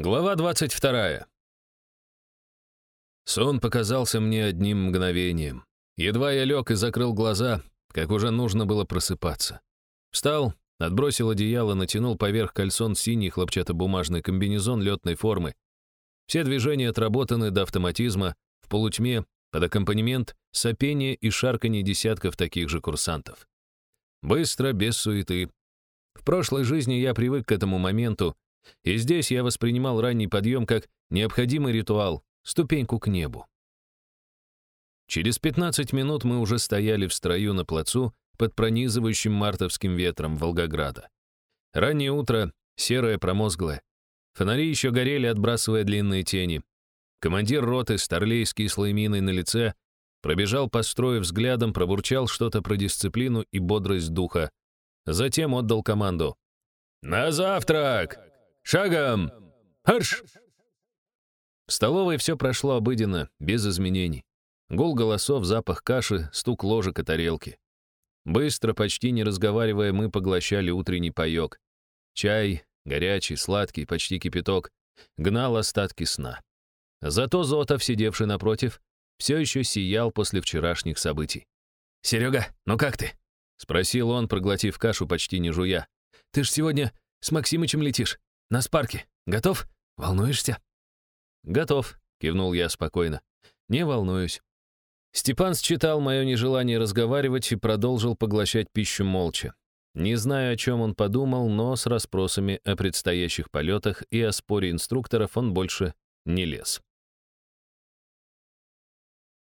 Глава 22. Сон показался мне одним мгновением. Едва я лег и закрыл глаза, как уже нужно было просыпаться. Встал, отбросил одеяло, натянул поверх кальсон синий хлопчатобумажный комбинезон летной формы. Все движения отработаны до автоматизма, в полутьме, под аккомпанемент, сопение и шарканье десятков таких же курсантов. Быстро, без суеты. В прошлой жизни я привык к этому моменту, и здесь я воспринимал ранний подъем как необходимый ритуал, ступеньку к небу. Через 15 минут мы уже стояли в строю на плацу под пронизывающим мартовским ветром Волгограда. Раннее утро, серое промозглое. Фонари еще горели, отбрасывая длинные тени. Командир роты, старлей с кислой миной на лице, пробежал по строю взглядом, пробурчал что-то про дисциплину и бодрость духа. Затем отдал команду. «На завтрак!» Шагом! Арш!» В столовой все прошло обыденно, без изменений. Гул голосов, запах каши, стук ложек и тарелки. Быстро, почти не разговаривая, мы поглощали утренний паёк. Чай, горячий, сладкий, почти кипяток, гнал остатки сна. Зато Зотов, сидевший напротив, все еще сиял после вчерашних событий. «Серега, ну как ты?» — спросил он, проглотив кашу почти не жуя. «Ты ж сегодня с Максимычем летишь. На спарке. Готов? Волнуешься?» «Готов», — кивнул я спокойно. «Не волнуюсь». Степан считал мое нежелание разговаривать и продолжил поглощать пищу молча. Не знаю, о чем он подумал, но с расспросами о предстоящих полетах и о споре инструкторов он больше не лез.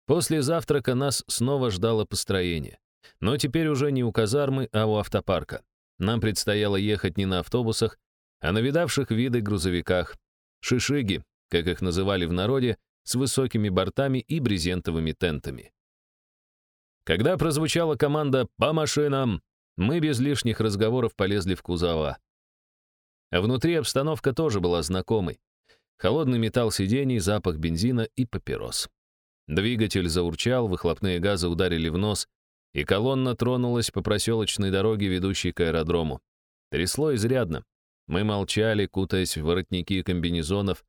После завтрака нас снова ждало построение. Но теперь уже не у казармы, а у автопарка. Нам предстояло ехать не на автобусах, а на видавших виды грузовиках, шишиги, как их называли в народе, с высокими бортами и брезентовыми тентами. Когда прозвучала команда «По машинам!», мы без лишних разговоров полезли в кузова. А внутри обстановка тоже была знакомой. Холодный металл сидений, запах бензина и папирос. Двигатель заурчал, выхлопные газы ударили в нос, и колонна тронулась по проселочной дороге, ведущей к аэродрому. Трясло изрядно. Мы молчали, кутаясь в воротники комбинезонов,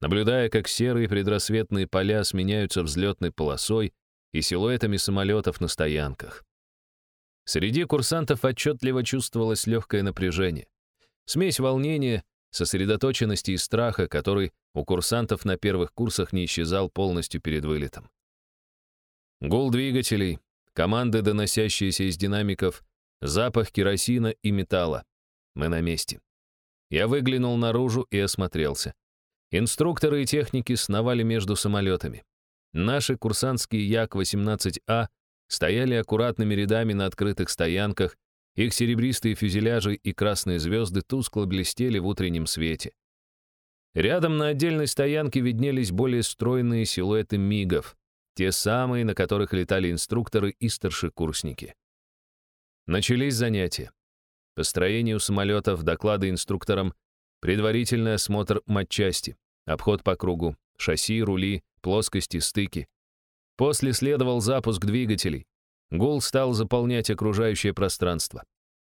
наблюдая, как серые предрассветные поля сменяются взлетной полосой и силуэтами самолетов на стоянках. Среди курсантов отчетливо чувствовалось легкое напряжение. Смесь волнения, сосредоточенности и страха, который у курсантов на первых курсах не исчезал полностью перед вылетом. Гул двигателей, команды, доносящиеся из динамиков, запах керосина и металла. Мы на месте. Я выглянул наружу и осмотрелся. Инструкторы и техники сновали между самолетами. Наши курсантские Як-18А стояли аккуратными рядами на открытых стоянках, их серебристые фюзеляжи и красные звезды тускло блестели в утреннем свете. Рядом на отдельной стоянке виднелись более стройные силуэты мигов, те самые, на которых летали инструкторы и старшекурсники. Начались занятия. Построение у самолетов, доклады инструкторам, предварительный осмотр матчасти, обход по кругу, шасси, рули, плоскости, стыки. После следовал запуск двигателей. Гул стал заполнять окружающее пространство.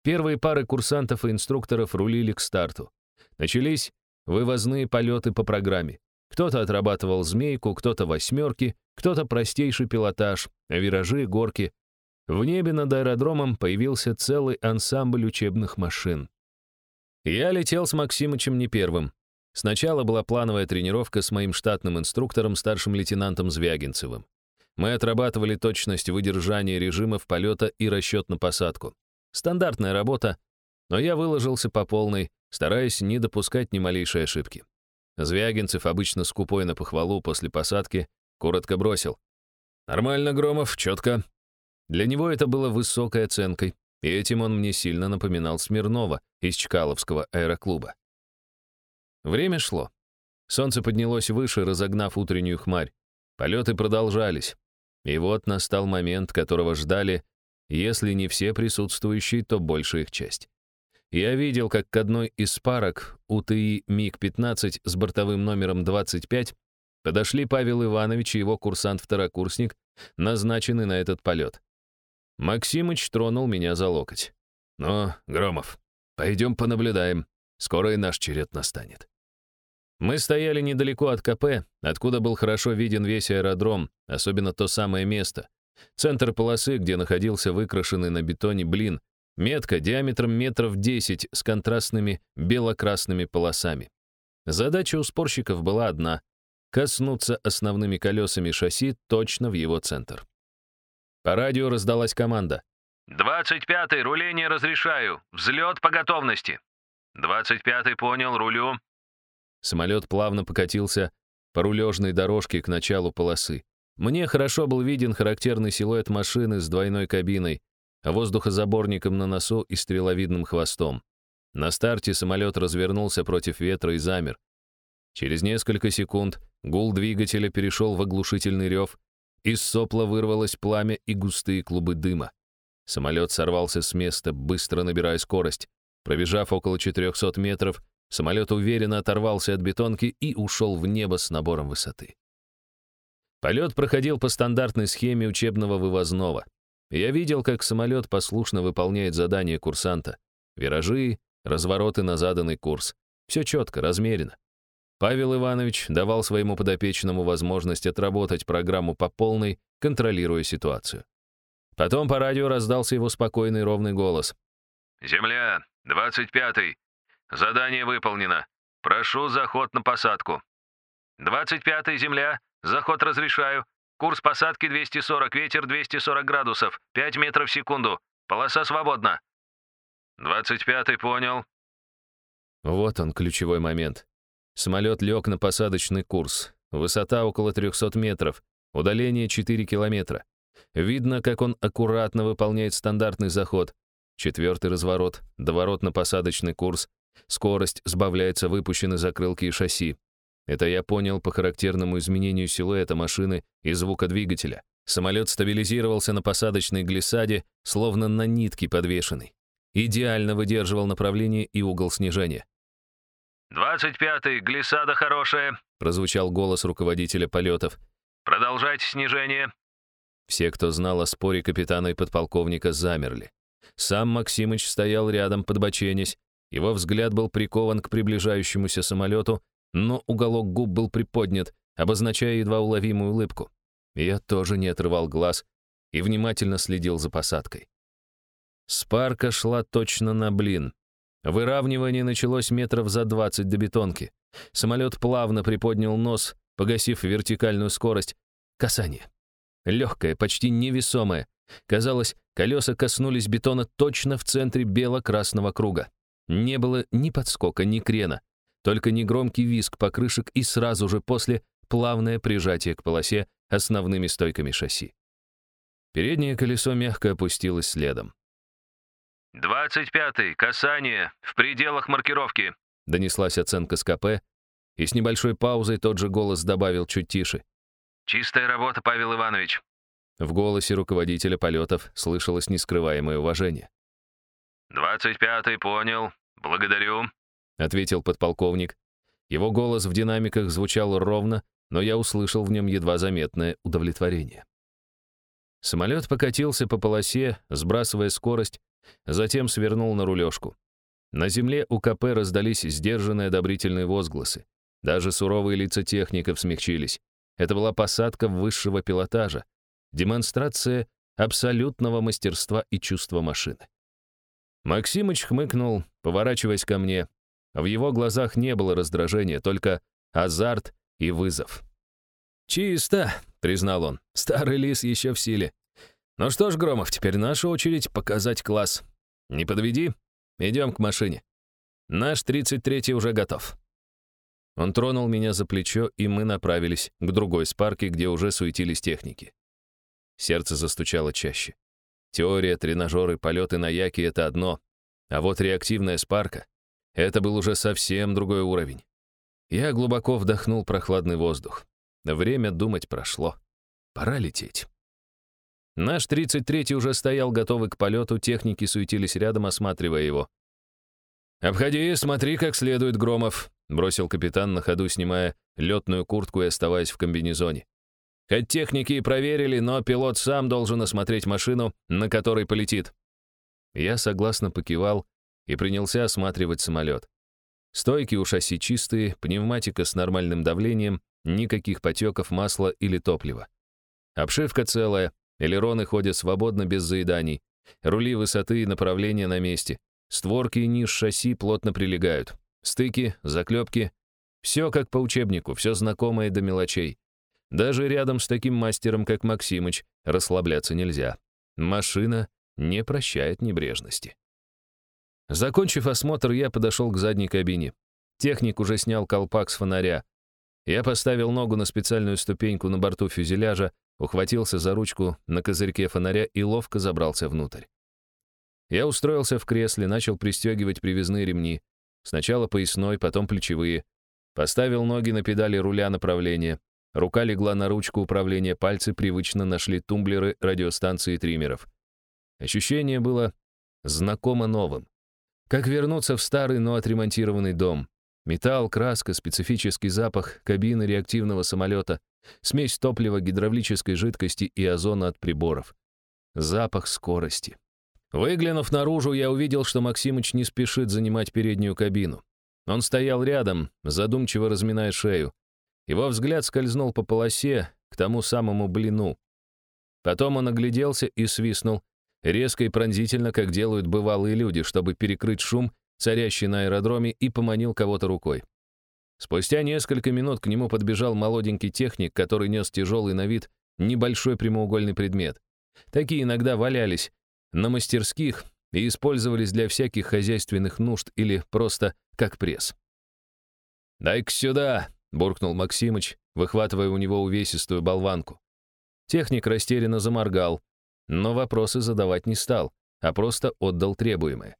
Первые пары курсантов и инструкторов рулили к старту. Начались вывозные полеты по программе. Кто-то отрабатывал змейку, кто-то восьмерки, кто-то простейший пилотаж, виражи, горки, в небе над аэродромом появился целый ансамбль учебных машин. Я летел с Максимычем не первым. Сначала была плановая тренировка с моим штатным инструктором, старшим лейтенантом Звягинцевым. Мы отрабатывали точность выдержания режимов полета и расчет на посадку. Стандартная работа, но я выложился по полной, стараясь не допускать ни малейшей ошибки. Звягинцев, обычно скупой на похвалу после посадки, коротко бросил. «Нормально, Громов, четко. Для него это было высокой оценкой, и этим он мне сильно напоминал Смирнова из Чкаловского аэроклуба. Время шло. Солнце поднялось выше, разогнав утреннюю хмарь. Полеты продолжались. И вот настал момент, которого ждали, если не все присутствующие, то большая их часть. Я видел, как к одной из парок УТИ МиГ-15 с бортовым номером 25 подошли Павел Иванович и его курсант-второкурсник, назначенный на этот полет. Максимыч тронул меня за локоть. «Ну, Громов, пойдем понаблюдаем. Скоро и наш черед настанет». Мы стояли недалеко от КП, откуда был хорошо виден весь аэродром, особенно то самое место. Центр полосы, где находился выкрашенный на бетоне блин, метка диаметром метров 10 с контрастными бело-красными полосами. Задача у спорщиков была одна — коснуться основными колесами шасси точно в его центр. По радио раздалась команда. «Двадцать пятый, руление разрешаю. Взлет по готовности». «Двадцать пятый, понял, рулю». Самолет плавно покатился по рулежной дорожке к началу полосы. Мне хорошо был виден характерный силуэт машины с двойной кабиной, воздухозаборником на носу и стреловидным хвостом. На старте самолет развернулся против ветра и замер. Через несколько секунд гул двигателя перешел в оглушительный рев, из сопла вырвалось пламя и густые клубы дыма. Самолет сорвался с места, быстро набирая скорость. Пробежав около 400 метров, самолет уверенно оторвался от бетонки и ушел в небо с набором высоты. Полет проходил по стандартной схеме учебного вывозного. Я видел, как самолет послушно выполняет задания курсанта. Виражи, развороты на заданный курс. Все четко, размеренно. Павел Иванович давал своему подопечному возможность отработать программу по полной, контролируя ситуацию. Потом по радио раздался его спокойный ровный голос. «Земля, 25-й. Задание выполнено. Прошу заход на посадку». «25-й, земля. Заход разрешаю. Курс посадки 240, ветер 240 градусов, 5 метров в секунду. Полоса свободна». «25-й, понял». Вот он, ключевой момент. Самолет лег на посадочный курс. Высота около 300 метров, удаление 4 километра. Видно, как он аккуратно выполняет стандартный заход. Четвертый разворот, доворот на посадочный курс. Скорость сбавляется выпущены закрылки и шасси. Это я понял по характерному изменению силуэта машины и звука двигателя. Самолет стабилизировался на посадочной глиссаде, словно на нитке подвешенный. Идеально выдерживал направление и угол снижения. «Двадцать пятый, глиссада хорошая», — прозвучал голос руководителя полетов. «Продолжайте снижение». Все, кто знал о споре капитана и подполковника, замерли. Сам Максимыч стоял рядом, подбоченясь. Его взгляд был прикован к приближающемуся самолету, но уголок губ был приподнят, обозначая едва уловимую улыбку. Я тоже не отрывал глаз и внимательно следил за посадкой. Спарка шла точно на блин. Выравнивание началось метров за 20 до бетонки. Самолет плавно приподнял нос, погасив вертикальную скорость. Касание. Легкое, почти невесомое. Казалось, колеса коснулись бетона точно в центре бело-красного круга. Не было ни подскока, ни крена. Только негромкий визг покрышек и сразу же после плавное прижатие к полосе основными стойками шасси. Переднее колесо мягко опустилось следом. «Двадцать пятый, касание, в пределах маркировки», — донеслась оценка с КП, и с небольшой паузой тот же голос добавил чуть тише. «Чистая работа, Павел Иванович». В голосе руководителя полетов слышалось нескрываемое уважение. «Двадцать пятый, понял. Благодарю», — ответил подполковник. Его голос в динамиках звучал ровно, но я услышал в нем едва заметное удовлетворение. Самолет покатился по полосе, сбрасывая скорость, затем свернул на рулежку. На земле у КП раздались сдержанные одобрительные возгласы. Даже суровые лица техников смягчились. Это была посадка высшего пилотажа, демонстрация абсолютного мастерства и чувства машины. Максимыч хмыкнул, поворачиваясь ко мне. В его глазах не было раздражения, только азарт и вызов. «Чисто», — признал он, — «старый лис еще в силе. Ну что ж, Громов, теперь наша очередь показать класс. Не подведи, идем к машине. Наш 33-й уже готов». Он тронул меня за плечо, и мы направились к другой спарке, где уже суетились техники. Сердце застучало чаще. Теория, тренажеры, полеты на яке — это одно, а вот реактивная спарка — это был уже совсем другой уровень. Я глубоко вдохнул прохладный воздух. Время думать прошло. Пора лететь. Наш 33-й уже стоял готовый к полету, техники суетились рядом, осматривая его. «Обходи, смотри как следует, Громов», — бросил капитан на ходу, снимая летную куртку и оставаясь в комбинезоне. «Хоть техники и проверили, но пилот сам должен осмотреть машину, на которой полетит». Я согласно покивал и принялся осматривать самолет. Стойки у шасси чистые, пневматика с нормальным давлением, никаких потеков масла или топлива. Обшивка целая, элероны ходят свободно без заеданий, рули высоты и направления на месте, створки и ниш шасси плотно прилегают, стыки, заклепки. Все как по учебнику, все знакомое до мелочей. Даже рядом с таким мастером, как Максимыч, расслабляться нельзя. Машина не прощает небрежности. Закончив осмотр, я подошел к задней кабине. Техник уже снял колпак с фонаря. Я поставил ногу на специальную ступеньку на борту фюзеляжа, ухватился за ручку на козырьке фонаря и ловко забрался внутрь. Я устроился в кресле, начал пристегивать привязные ремни. Сначала поясной, потом плечевые. Поставил ноги на педали руля направления. Рука легла на ручку управления, пальцы привычно нашли тумблеры радиостанции триммеров. Ощущение было знакомо новым. Как вернуться в старый, но отремонтированный дом. Металл, краска, специфический запах кабины реактивного самолета, смесь топлива, гидравлической жидкости и озона от приборов. Запах скорости. Выглянув наружу, я увидел, что Максимыч не спешит занимать переднюю кабину. Он стоял рядом, задумчиво разминая шею. Его взгляд скользнул по полосе к тому самому блину. Потом он огляделся и свистнул, резко и пронзительно, как делают бывалые люди, чтобы перекрыть шум, царящий на аэродроме, и поманил кого-то рукой. Спустя несколько минут к нему подбежал молоденький техник, который нес тяжелый на вид небольшой прямоугольный предмет. Такие иногда валялись на мастерских и использовались для всяких хозяйственных нужд или просто как пресс. «Дай-ка сюда!» — буркнул Максимыч, выхватывая у него увесистую болванку. Техник растерянно заморгал, но вопросы задавать не стал, а просто отдал требуемое.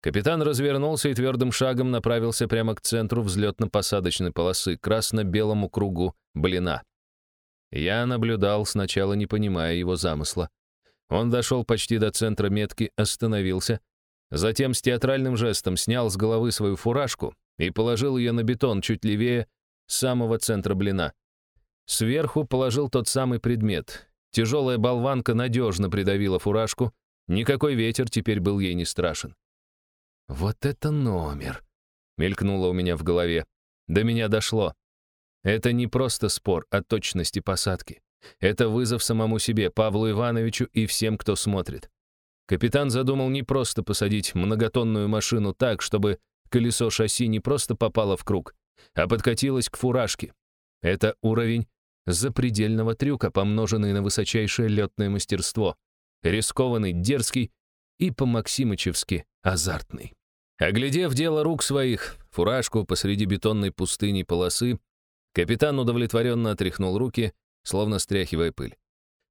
Капитан развернулся и твердым шагом направился прямо к центру взлетно-посадочной полосы, красно-белому кругу блина. Я наблюдал, сначала не понимая его замысла. Он дошел почти до центра метки, остановился, затем с театральным жестом снял с головы свою фуражку и положил ее на бетон чуть левее самого центра блина. Сверху положил тот самый предмет, Тяжелая болванка надежно придавила фуражку, никакой ветер теперь был ей не страшен. «Вот это номер!» — мелькнуло у меня в голове. До меня дошло. Это не просто спор о точности посадки. Это вызов самому себе, Павлу Ивановичу и всем, кто смотрит. Капитан задумал не просто посадить многотонную машину так, чтобы колесо шасси не просто попало в круг, а подкатилось к фуражке. Это уровень запредельного трюка, помноженный на высочайшее летное мастерство, рискованный, дерзкий и по-максимычевски азартный. Оглядев дело рук своих, фуражку посреди бетонной пустыни полосы, капитан удовлетворенно отряхнул руки, словно стряхивая пыль.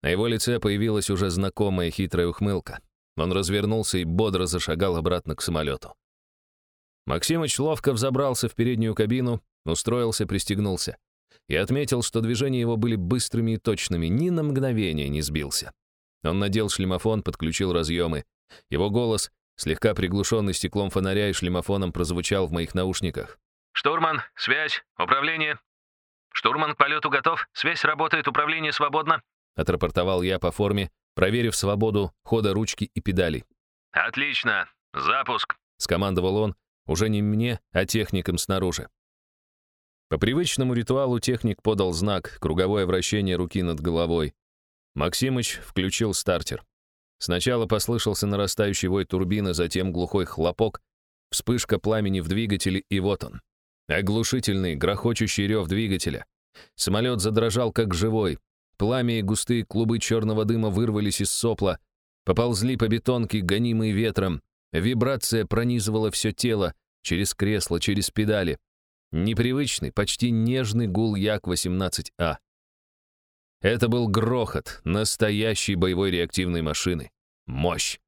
На его лице появилась уже знакомая хитрая ухмылка. Он развернулся и бодро зашагал обратно к самолету. Максимыч ловко взобрался в переднюю кабину, устроился, пристегнулся. Я отметил, что движения его были быстрыми и точными, ни на мгновение не сбился. Он надел шлемофон, подключил разъемы. Его голос, слегка приглушенный стеклом фонаря и шлемофоном, прозвучал в моих наушниках. «Штурман, связь, управление. Штурман к полету готов, связь работает, управление свободно», отрапортовал я по форме, проверив свободу хода ручки и педалей. «Отлично, запуск», — скомандовал он, уже не мне, а техникам снаружи. По привычному ритуалу техник подал знак, круговое вращение руки над головой. Максимыч включил стартер. Сначала послышался нарастающий вой турбины, затем глухой хлопок, вспышка пламени в двигателе, и вот он. Оглушительный, грохочущий рев двигателя. Самолет задрожал, как живой. Пламя и густые клубы черного дыма вырвались из сопла, поползли по бетонке, гонимые ветром. Вибрация пронизывала все тело, через кресло, через педали. Непривычный, почти нежный гул Як-18А. Это был грохот настоящей боевой реактивной машины. Мощь.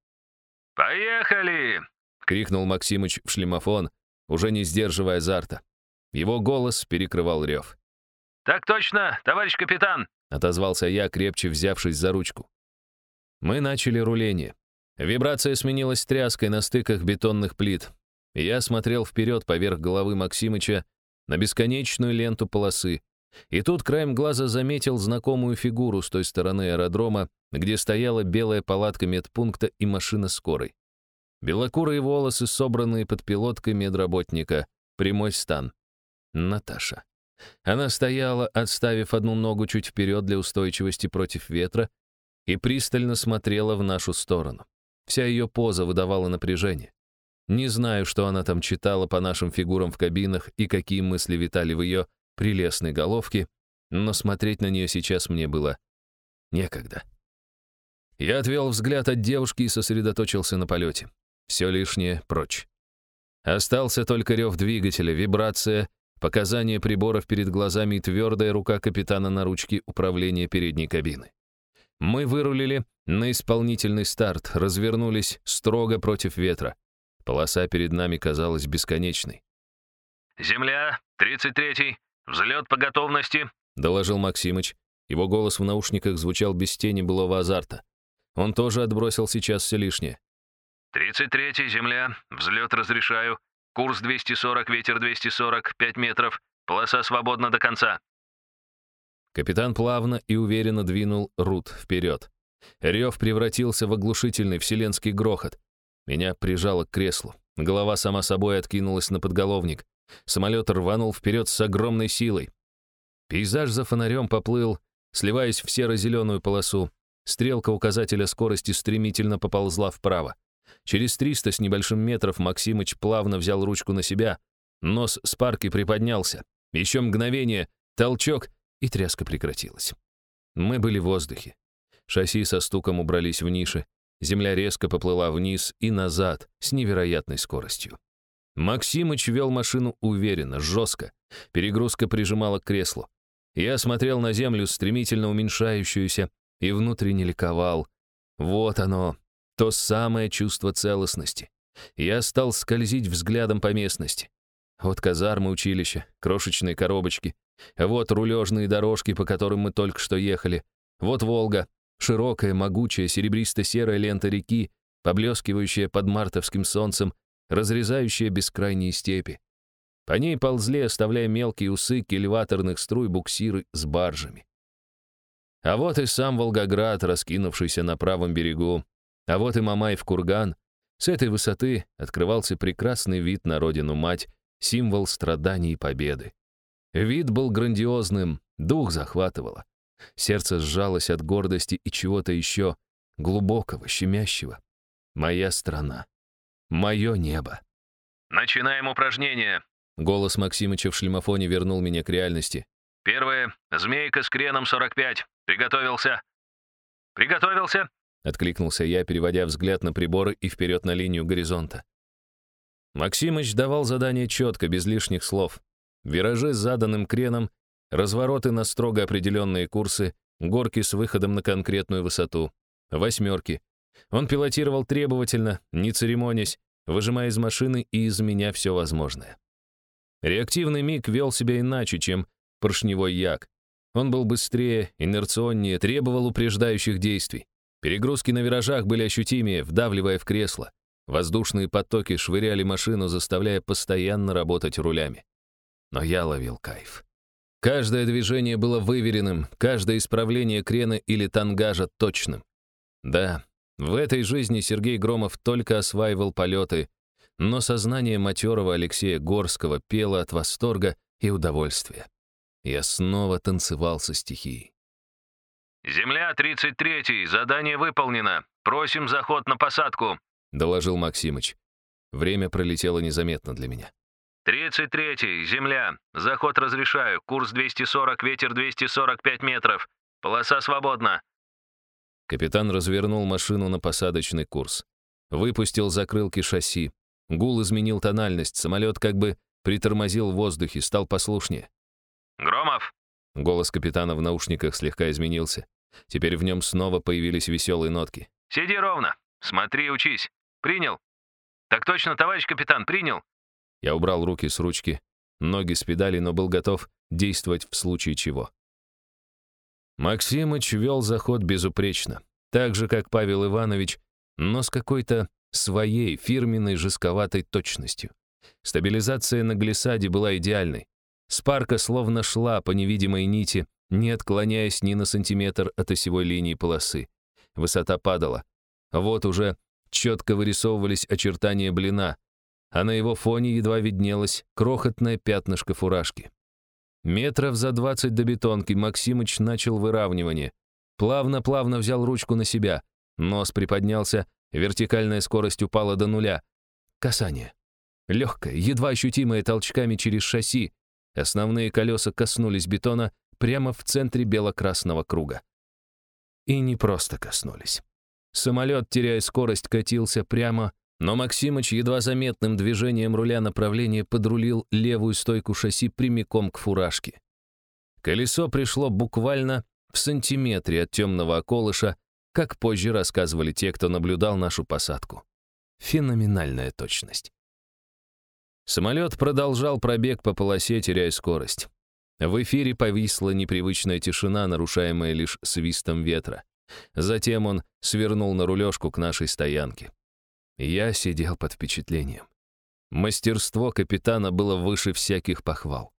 «Поехали!» — крикнул Максимыч в шлемофон, уже не сдерживая азарта. Его голос перекрывал рев. «Так точно, товарищ капитан!» — отозвался я, крепче взявшись за ручку. Мы начали руление. Вибрация сменилась тряской на стыках бетонных плит. Я смотрел вперед поверх головы Максимыча на бесконечную ленту полосы. И тут краем глаза заметил знакомую фигуру с той стороны аэродрома, где стояла белая палатка медпункта и машина скорой. Белокурые волосы, собранные под пилоткой медработника, прямой стан. Наташа. Она стояла, отставив одну ногу чуть вперед для устойчивости против ветра, и пристально смотрела в нашу сторону. Вся ее поза выдавала напряжение. Не знаю, что она там читала по нашим фигурам в кабинах и какие мысли витали в ее прелестной головке, но смотреть на нее сейчас мне было некогда. Я отвел взгляд от девушки и сосредоточился на полете. Все лишнее прочь. Остался только рев двигателя, вибрация, показания приборов перед глазами и твердая рука капитана на ручке управления передней кабины. Мы вырулили на исполнительный старт, развернулись строго против ветра. Полоса перед нами казалась бесконечной. «Земля, 33-й, взлет по готовности», — доложил Максимыч. Его голос в наушниках звучал без тени былого азарта. Он тоже отбросил сейчас все лишнее. «33-й, земля, взлет разрешаю. Курс 240, ветер 240, 5 метров. Полоса свободна до конца». Капитан плавно и уверенно двинул Рут вперед. Рев превратился в оглушительный вселенский грохот. Меня прижало к креслу. Голова сама собой откинулась на подголовник. Самолет рванул вперед с огромной силой. Пейзаж за фонарем поплыл, сливаясь в серо-зеленую полосу. Стрелка указателя скорости стремительно поползла вправо. Через 300 с небольшим метров Максимыч плавно взял ручку на себя. Нос с парки приподнялся. Еще мгновение, толчок, и тряска прекратилась. Мы были в воздухе. Шасси со стуком убрались в ниши. Земля резко поплыла вниз и назад с невероятной скоростью. Максимыч вел машину уверенно, жестко. Перегрузка прижимала к креслу. Я смотрел на землю, стремительно уменьшающуюся, и внутренне ликовал. Вот оно, то самое чувство целостности. Я стал скользить взглядом по местности. Вот казармы училища, крошечные коробочки. Вот рулежные дорожки, по которым мы только что ехали. Вот Волга, широкая, могучая, серебристо-серая лента реки, поблескивающая под мартовским солнцем, разрезающая бескрайние степи. По ней ползли, оставляя мелкие усыки элеваторных струй буксиры с баржами. А вот и сам Волгоград, раскинувшийся на правом берегу. А вот и Мамаев курган. С этой высоты открывался прекрасный вид на родину-мать, символ страданий и победы. Вид был грандиозным, дух захватывало. Сердце сжалось от гордости и чего-то еще глубокого, щемящего. Моя страна. Мое небо. «Начинаем упражнение!» Голос Максимыча в шлемофоне вернул меня к реальности. «Первое. Змейка с креном 45. Приготовился!» «Приготовился!» — откликнулся я, переводя взгляд на приборы и вперед на линию горизонта. Максимыч давал задание четко, без лишних слов. Виражи с заданным креном, развороты на строго определенные курсы, горки с выходом на конкретную высоту, восьмерки. Он пилотировал требовательно, не церемонясь, выжимая из машины и из меня все возможное. Реактивный миг вел себя иначе, чем поршневой як. Он был быстрее, инерционнее, требовал упреждающих действий. Перегрузки на виражах были ощутимее, вдавливая в кресло. Воздушные потоки швыряли машину, заставляя постоянно работать рулями. Но я ловил кайф. Каждое движение было выверенным, каждое исправление крена или тангажа точным. Да, в этой жизни Сергей Громов только осваивал полеты, но сознание матерого Алексея Горского пело от восторга и удовольствия. Я снова танцевал со стихией. «Земля 33-й, задание выполнено. Просим заход на посадку», — доложил Максимыч. Время пролетело незаметно для меня. «33-й, земля. Заход разрешаю. Курс 240, ветер 245 метров. Полоса свободна». Капитан развернул машину на посадочный курс. Выпустил закрылки шасси. Гул изменил тональность. Самолет как бы притормозил в воздухе, стал послушнее. «Громов, Голос капитана в наушниках слегка изменился. Теперь в нем снова появились веселые нотки. «Сиди ровно. Смотри, учись. Принял?» «Так точно, товарищ капитан, принял?» Я убрал руки с ручки, ноги с педали, но был готов действовать в случае чего. Максимыч вел заход безупречно, так же, как Павел Иванович, но с какой-то своей фирменной жестковатой точностью. Стабилизация на глиссаде была идеальной. Спарка словно шла по невидимой нити, не отклоняясь ни на сантиметр от осевой линии полосы. Высота падала. Вот уже четко вырисовывались очертания блина. а на его фоне едва виднелось крохотное пятнышко фуражки. Метров за двадцать до бетонки Максимыч начал выравнивание. Плавно-плавно взял ручку на себя. Нос приподнялся, вертикальная скорость упала до нуля. Касание. Легкое, едва ощутимое толчками через шасси. Основные колеса коснулись бетона прямо в центре бело-красного круга. И не просто коснулись. Самолет, теряя скорость, катился прямо, но Максимыч едва заметным движением руля направления подрулил левую стойку шасси прямиком к фуражке. Колесо пришло буквально в сантиметре от темного околыша, как позже рассказывали те, кто наблюдал нашу посадку. Феноменальная точность. Самолет продолжал пробег по полосе, теряя скорость. В эфире повисла непривычная тишина, нарушаемая лишь свистом ветра. Затем он свернул на рулежку к нашей стоянке. Я сидел под впечатлением. Мастерство капитана было выше всяких похвал.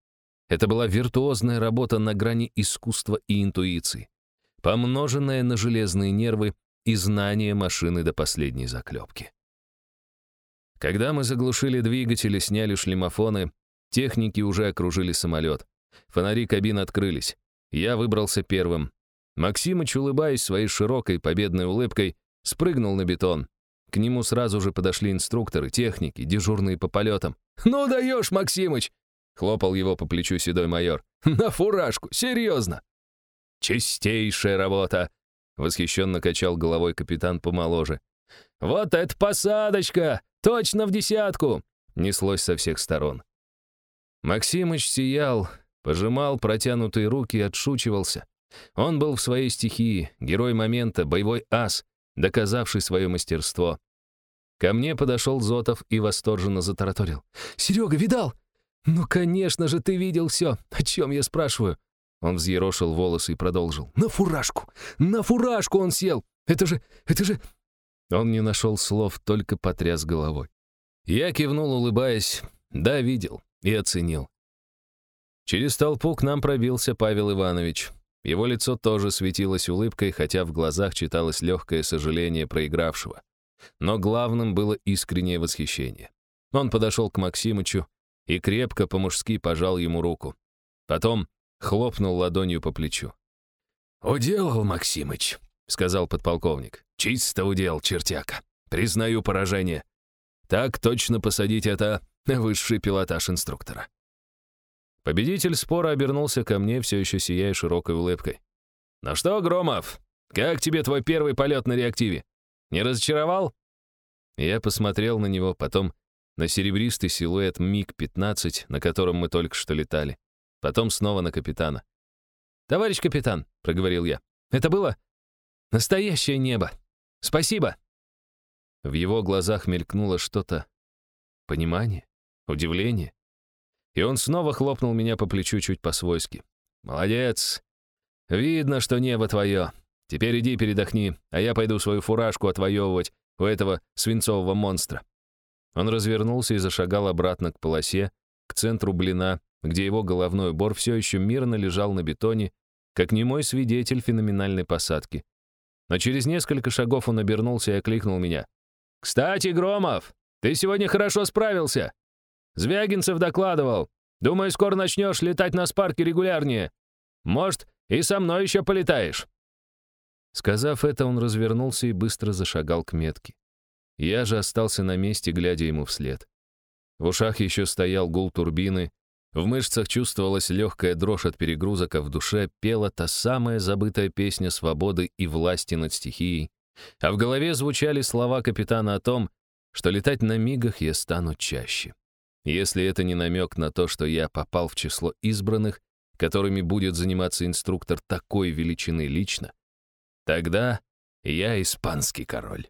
Это была виртуозная работа на грани искусства и интуиции, помноженная на железные нервы и знание машины до последней заклепки. Когда мы заглушили двигатели, сняли шлемофоны, техники уже окружили самолет. Фонари кабин открылись. Я выбрался первым. Максимыч, улыбаясь своей широкой победной улыбкой, спрыгнул на бетон, к нему сразу же подошли инструкторы, техники, дежурные по полетам. «Ну даешь, Максимыч!» — хлопал его по плечу седой майор. «На фуражку! Серьезно!» «Чистейшая работа!» — восхищенно качал головой капитан помоложе. «Вот это посадочка! Точно в десятку!» — неслось со всех сторон. Максимыч сиял, пожимал протянутые руки и отшучивался. Он был в своей стихии, герой момента, боевой ас, доказавший свое мастерство. Ко мне подошел Зотов и восторженно затараторил. «Серега, видал? Ну, конечно же, ты видел все. О чем я спрашиваю?» Он взъерошил волосы и продолжил. «На фуражку! На фуражку он сел! Это же... это же...» Он не нашел слов, только потряс головой. Я кивнул, улыбаясь. Да, видел и оценил. Через толпу к нам пробился Павел Иванович. Его лицо тоже светилось улыбкой, хотя в глазах читалось легкое сожаление проигравшего. Но главным было искреннее восхищение. Он подошел к Максимычу и крепко по-мужски пожал ему руку. Потом хлопнул ладонью по плечу. «Уделал, Максимыч», — сказал подполковник. «Чисто удел, чертяка. Признаю поражение. Так точно посадить это высший пилотаж инструктора». Победитель спора обернулся ко мне, все еще сияя широкой улыбкой. «Ну что, Громов, как тебе твой первый полет на реактиве? Не разочаровал?» Я посмотрел на него, потом на серебристый силуэт МиГ-15, на котором мы только что летали. Потом снова на капитана. «Товарищ капитан», — проговорил я, — «это было настоящее небо. Спасибо». В его глазах мелькнуло что-то. Понимание? Удивление? И он снова хлопнул меня по плечу чуть по-свойски. «Молодец! Видно, что небо твое. Теперь иди передохни, а я пойду свою фуражку отвоевывать у этого свинцового монстра». Он развернулся и зашагал обратно к полосе, к центру блина, где его головной убор все еще мирно лежал на бетоне, как немой свидетель феноменальной посадки. Но через несколько шагов он обернулся и окликнул меня. «Кстати, Громов, ты сегодня хорошо справился. Звягинцев докладывал. Думаю, скоро начнешь летать на спарке регулярнее. Может, и со мной еще полетаешь». Сказав это, он развернулся и быстро зашагал к метке. Я же остался на месте, глядя ему вслед. В ушах еще стоял гул турбины, в мышцах чувствовалась легкая дрожь от перегрузок, а в душе пела та самая забытая песня свободы и власти над стихией, а в голове звучали слова капитана о том, что летать на мигах я стану чаще. Если это не намек на то, что я попал в число избранных, которыми будет заниматься инструктор такой величины лично, тогда я испанский король.